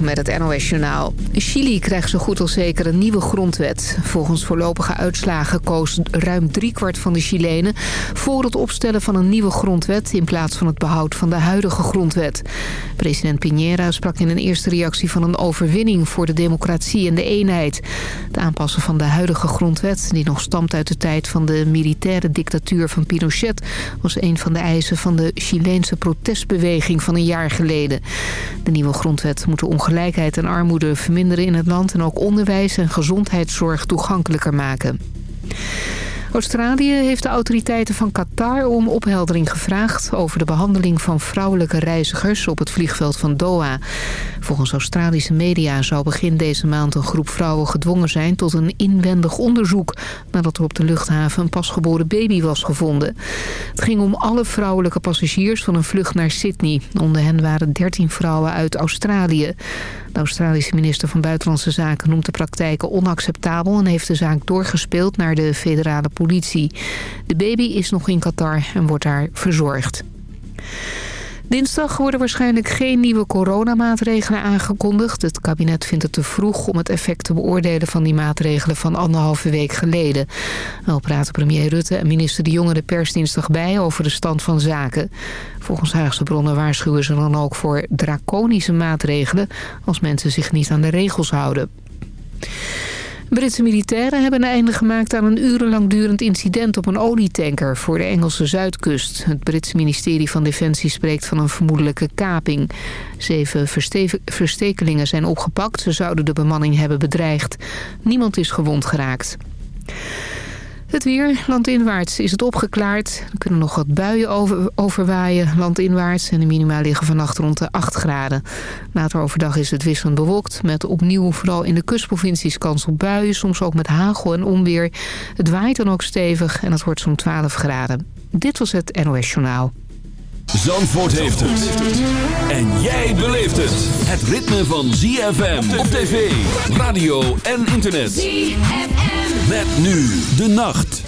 Met het NOS Journaal. Chili krijgt zo goed als zeker een nieuwe grondwet. Volgens voorlopige uitslagen koos ruim driekwart van de Chilenen... voor het opstellen van een nieuwe grondwet... in plaats van het behoud van de huidige grondwet. President Piñera sprak in een eerste reactie van een overwinning... voor de democratie en de eenheid. Het aanpassen van de huidige grondwet... die nog stamt uit de tijd van de militaire dictatuur van Pinochet... was een van de eisen van de Chileense protestbeweging van een jaar geleden. De nieuwe grondwet moet de ongelijkheid en armoede verminderen in het land... en ook onderwijs en gezondheidszorg toegankelijker maken. Australië heeft de autoriteiten van Qatar om opheldering gevraagd... over de behandeling van vrouwelijke reizigers op het vliegveld van Doha. Volgens Australische media zou begin deze maand een groep vrouwen gedwongen zijn... tot een inwendig onderzoek nadat er op de luchthaven een pasgeboren baby was gevonden. Het ging om alle vrouwelijke passagiers van een vlucht naar Sydney. Onder hen waren 13 vrouwen uit Australië. De Australische minister van Buitenlandse Zaken noemt de praktijken onacceptabel... en heeft de zaak doorgespeeld naar de federale politie. De baby is nog in Qatar en wordt daar verzorgd. Dinsdag worden waarschijnlijk geen nieuwe coronamaatregelen aangekondigd. Het kabinet vindt het te vroeg om het effect te beoordelen van die maatregelen van anderhalve week geleden. Wel praten premier Rutte en minister De Jonge de pers dinsdag bij over de stand van zaken. Volgens Haagse bronnen waarschuwen ze dan ook voor draconische maatregelen als mensen zich niet aan de regels houden. Britse militairen hebben een einde gemaakt aan een urenlang durend incident op een olietanker voor de Engelse zuidkust. Het Britse ministerie van Defensie spreekt van een vermoedelijke kaping. Zeven verstekelingen zijn opgepakt. Ze zouden de bemanning hebben bedreigd. Niemand is gewond geraakt. Het weer, landinwaarts, is het opgeklaard. Er kunnen nog wat buien over, overwaaien landinwaarts... en de minima liggen vannacht rond de 8 graden. Later overdag is het wisselend bewolkt... met opnieuw vooral in de kustprovincies kans op buien... soms ook met hagel en onweer. Het waait dan ook stevig en het wordt zo'n 12 graden. Dit was het NOS Journaal. Zandvoort heeft het. En jij beleeft het. Het ritme van ZFM op tv, radio en internet. ZFM. Met nu de nacht.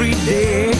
every day.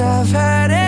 I've had everything,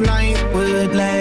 Night would last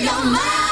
your mind.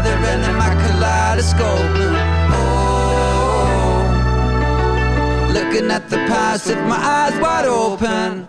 Other end of my kaleidoscope. Oh, looking at the past with my eyes wide open.